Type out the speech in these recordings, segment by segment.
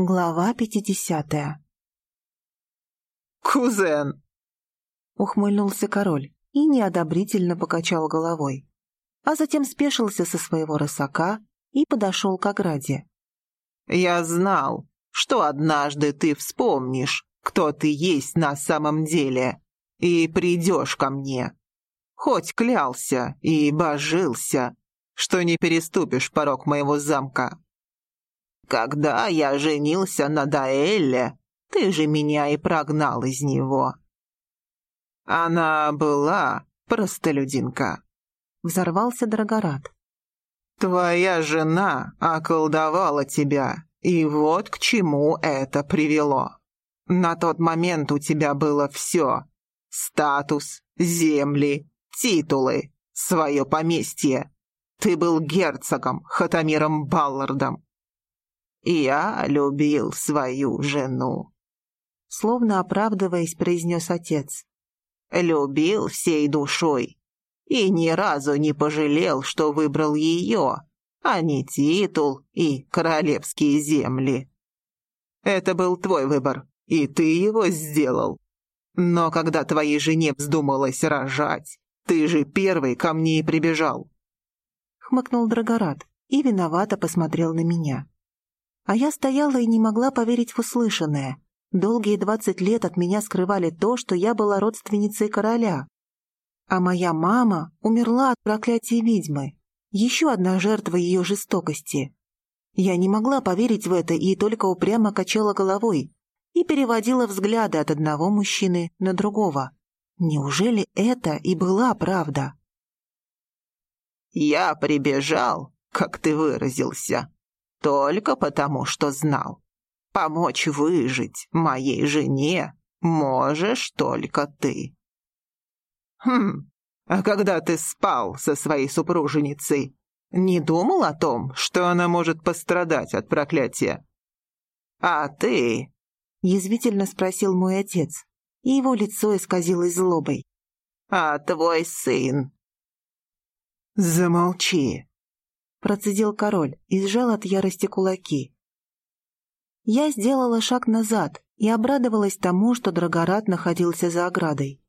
Глава пятидесятая. «Кузен!» — ухмыльнулся король и неодобрительно покачал головой, а затем спешился со своего рысака и подошел к ограде. «Я знал, что однажды ты вспомнишь, кто ты есть на самом деле, и придешь ко мне. Хоть клялся и божился, что не переступишь порог моего замка. Когда я женился на Даэлле, ты же меня и прогнал из него. Она была простолюдинка. Взорвался Драгорат. Твоя жена околдовала тебя, и вот к чему это привело. На тот момент у тебя было все. Статус, земли, титулы, свое поместье. Ты был герцогом Хатамиром Баллардом. «Я любил свою жену», — словно оправдываясь, произнес отец. «Любил всей душой и ни разу не пожалел, что выбрал ее, а не титул и королевские земли. Это был твой выбор, и ты его сделал. Но когда твоей жене вздумалось рожать, ты же первый ко мне и прибежал». Хмыкнул Драгорат и виновато посмотрел на меня. А я стояла и не могла поверить в услышанное. Долгие двадцать лет от меня скрывали то, что я была родственницей короля. А моя мама умерла от проклятия ведьмы. Еще одна жертва ее жестокости. Я не могла поверить в это и только упрямо качала головой и переводила взгляды от одного мужчины на другого. Неужели это и была правда? «Я прибежал, как ты выразился», только потому, что знал. Помочь выжить моей жене можешь только ты. Хм, а когда ты спал со своей супруженицей, не думал о том, что она может пострадать от проклятия? А ты? Язвительно спросил мой отец, и его лицо исказилось злобой. А твой сын? Замолчи, процедил король и сжал от ярости кулаки. Я сделала шаг назад и обрадовалась тому, что Драгорат находился за оградой.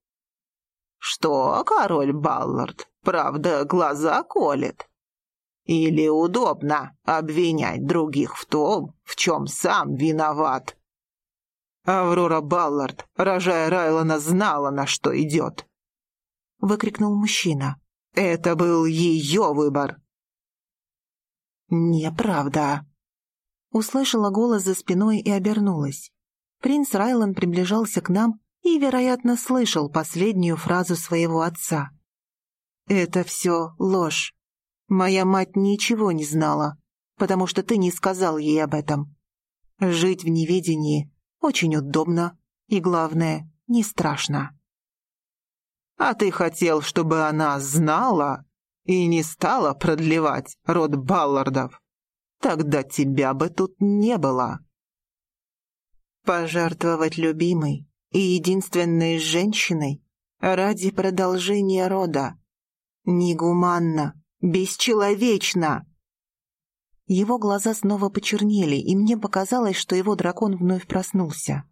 «Что, король Баллард, правда, глаза колет? Или удобно обвинять других в том, в чем сам виноват?» Аврора Баллард, рожая Райлона, знала, на что идет. Выкрикнул мужчина. «Это был ее выбор, «Неправда!» Услышала голос за спиной и обернулась. Принц Райлан приближался к нам и, вероятно, слышал последнюю фразу своего отца. «Это все ложь. Моя мать ничего не знала, потому что ты не сказал ей об этом. Жить в неведении очень удобно и, главное, не страшно». «А ты хотел, чтобы она знала?» И не стала продлевать род Баллардов, тогда тебя бы тут не было. Пожертвовать любимой и единственной женщиной ради продолжения рода. Негуманно, бесчеловечно. Его глаза снова почернели, и мне показалось, что его дракон вновь проснулся.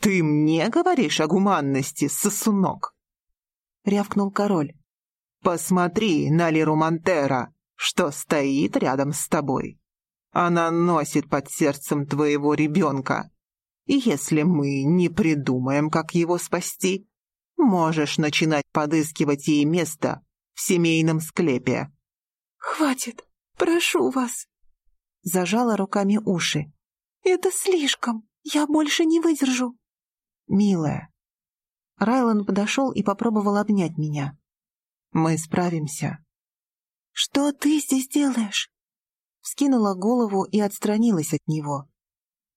«Ты мне говоришь о гуманности, сосунок?» — рявкнул король. Посмотри на Лиру Монтера, что стоит рядом с тобой. Она носит под сердцем твоего ребенка. И если мы не придумаем, как его спасти, можешь начинать подыскивать ей место в семейном склепе». «Хватит, прошу вас!» Зажала руками уши. «Это слишком, я больше не выдержу!» «Милая!» Райлан подошел и попробовал обнять меня. Мы справимся». «Что ты здесь делаешь?» Вскинула голову и отстранилась от него.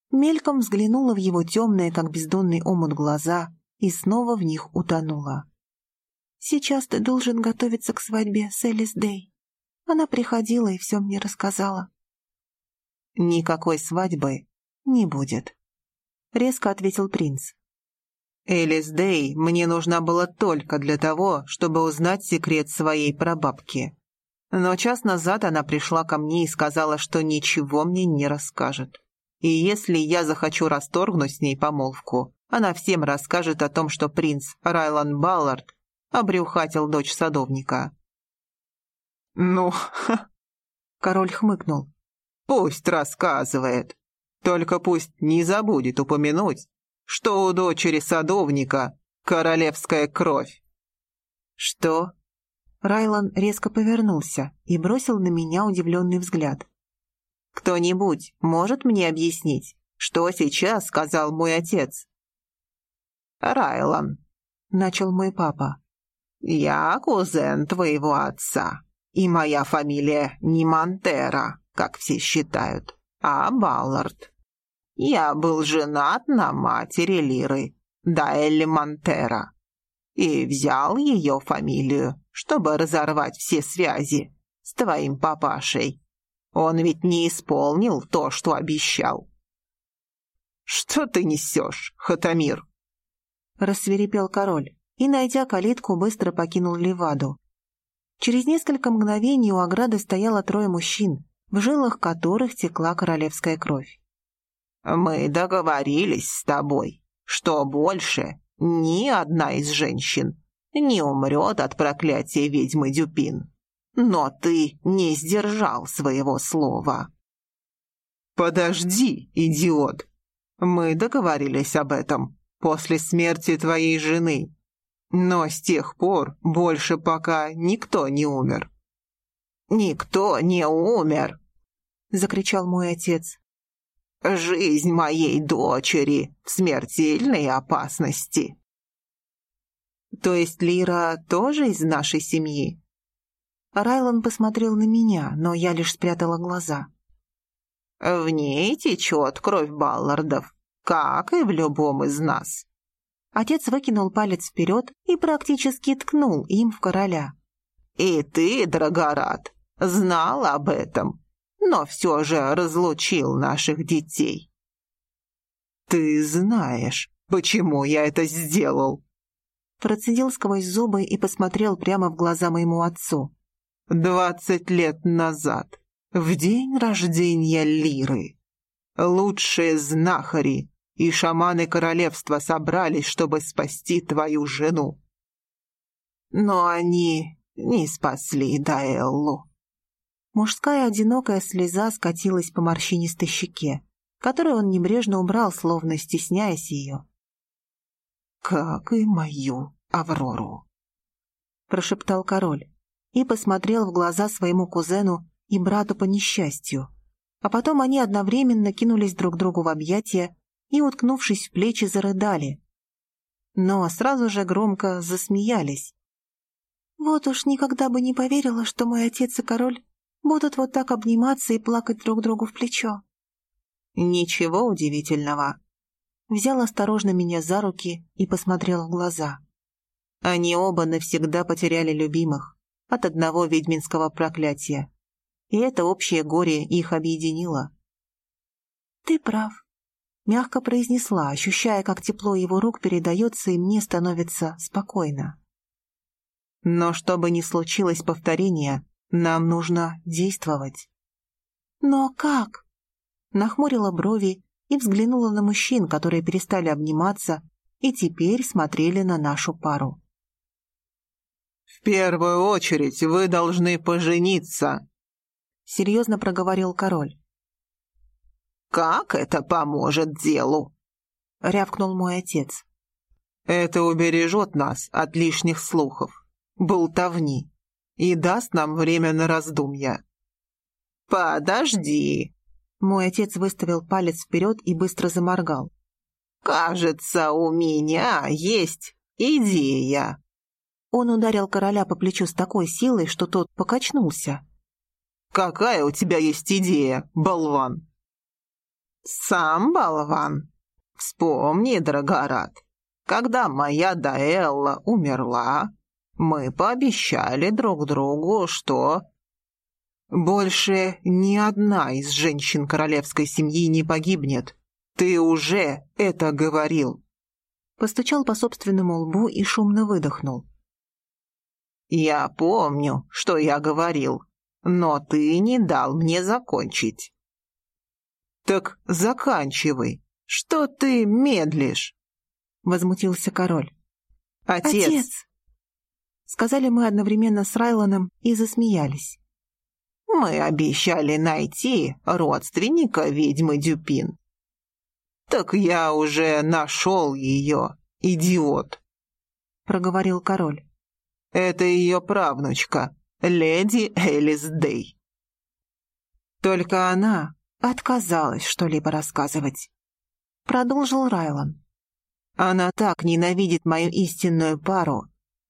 Мельком взглянула в его темные, как бездонный омут, глаза и снова в них утонула. «Сейчас ты должен готовиться к свадьбе с Элис Дэй. Она приходила и все мне рассказала». «Никакой свадьбы не будет», — резко ответил принц. Элис Дэй мне нужна была только для того, чтобы узнать секрет своей прабабки. Но час назад она пришла ко мне и сказала, что ничего мне не расскажет. И если я захочу расторгнуть с ней помолвку, она всем расскажет о том, что принц Райлан Баллард обрюхатил дочь садовника. «Ну, ха!» — король хмыкнул. «Пусть рассказывает. Только пусть не забудет упомянуть, что у дочери садовника королевская кровь». «Что?» Райлан резко повернулся и бросил на меня удивленный взгляд. «Кто-нибудь может мне объяснить, что сейчас сказал мой отец?» «Райлан», — начал мой папа, — «я кузен твоего отца, и моя фамилия не Монтера, как все считают, а Баллард. Я был женат на матери Лиры, Даэлли Монтера, и взял ее фамилию, чтобы разорвать все связи с твоим папашей. Он ведь не исполнил то, что обещал. «Что ты несешь, Хатамир?» Рассверепел король и, найдя калитку, быстро покинул Леваду. Через несколько мгновений у ограды стояло трое мужчин, в жилах которых текла королевская кровь. «Мы договорились с тобой, что больше ни одна из женщин не умрет от проклятия ведьмы Дюпин. Но ты не сдержал своего слова». «Подожди, идиот! Мы договорились об этом после смерти твоей жены. Но с тех пор больше пока никто не умер». «Никто не умер!» — закричал мой отец. «Жизнь моей дочери в смертельной опасности». То есть Лира тоже из нашей семьи? Райлан посмотрел на меня, но я лишь спрятала глаза. В ней течет кровь Баллардов, как и в любом из нас. Отец выкинул палец вперед и практически ткнул им в короля. И ты, Драгорат, знал об этом, но все же разлучил наших детей. Ты знаешь, почему я это сделал? Процедил сквозь зубы и посмотрел прямо в глаза моему отцу. «Двадцать лет назад, в день рождения Лиры, лучшие знахари и шаманы королевства собрались, чтобы спасти твою жену. Но они не спасли Даэллу». Мужская одинокая слеза скатилась по морщинистой щеке, которую он небрежно убрал, словно стесняясь ее как и мою Аврору», — прошептал король и посмотрел в глаза своему кузену и брату по несчастью. А потом они одновременно кинулись друг другу в объятия и, уткнувшись в плечи, зарыдали. Но сразу же громко засмеялись. «Вот уж никогда бы не поверила, что мой отец и король будут вот так обниматься и плакать друг другу в плечо». «Ничего удивительного», взял осторожно меня за руки и посмотрел в глаза. Они оба навсегда потеряли любимых от одного ведьминского проклятия, и это общее горе их объединило. «Ты прав», — мягко произнесла, ощущая, как тепло его рук передается, и мне становится спокойно. «Но чтобы не случилось повторения, нам нужно действовать». «Но как?» — нахмурила брови и взглянула на мужчин, которые перестали обниматься и теперь смотрели на нашу пару. «В первую очередь вы должны пожениться», — серьезно проговорил король. «Как это поможет делу?» — рявкнул мой отец. «Это убережет нас от лишних слухов, болтовни и даст нам время на раздумья». «Подожди», мой отец выставил палец вперед и быстро заморгал. «Кажется, у меня есть идея». Он ударил короля по плечу с такой силой, что тот покачнулся. «Какая у тебя есть идея, болван?» «Сам болван. Вспомни, Драгорат, когда моя Даэлла умерла, мы пообещали друг другу, что больше ни одна из женщин королевской семьи не погибнет. Ты уже это говорил. Постучал по собственному лбу и шумно выдохнул. Я помню, что я говорил, но ты не дал мне закончить. Так заканчивай. Что ты медлишь? Возмутился король. Отец. Отец. Сказали мы одновременно с Райланом и засмеялись. Мы обещали найти родственника ведьмы Дюпин. Так я уже нашел ее, идиот, проговорил король. Это ее правнучка, леди Элис Дэй. Только она отказалась что-либо рассказывать. Продолжил Райлан. Она так ненавидит мою истинную пару,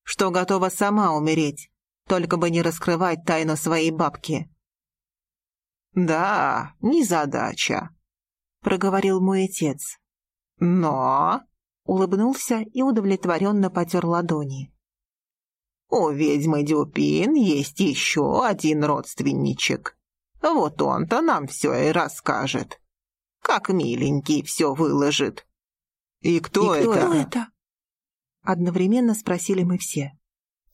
что готова сама умереть, только бы не раскрывать тайну своей бабки. «Да, незадача», — проговорил мой отец. «Но...» — улыбнулся и удовлетворенно потер ладони. «У ведьмы Дюпин есть еще один родственничек. Вот он-то нам все и расскажет. Как миленький все выложит». «И кто, и кто это?» Это? Одновременно спросили мы все.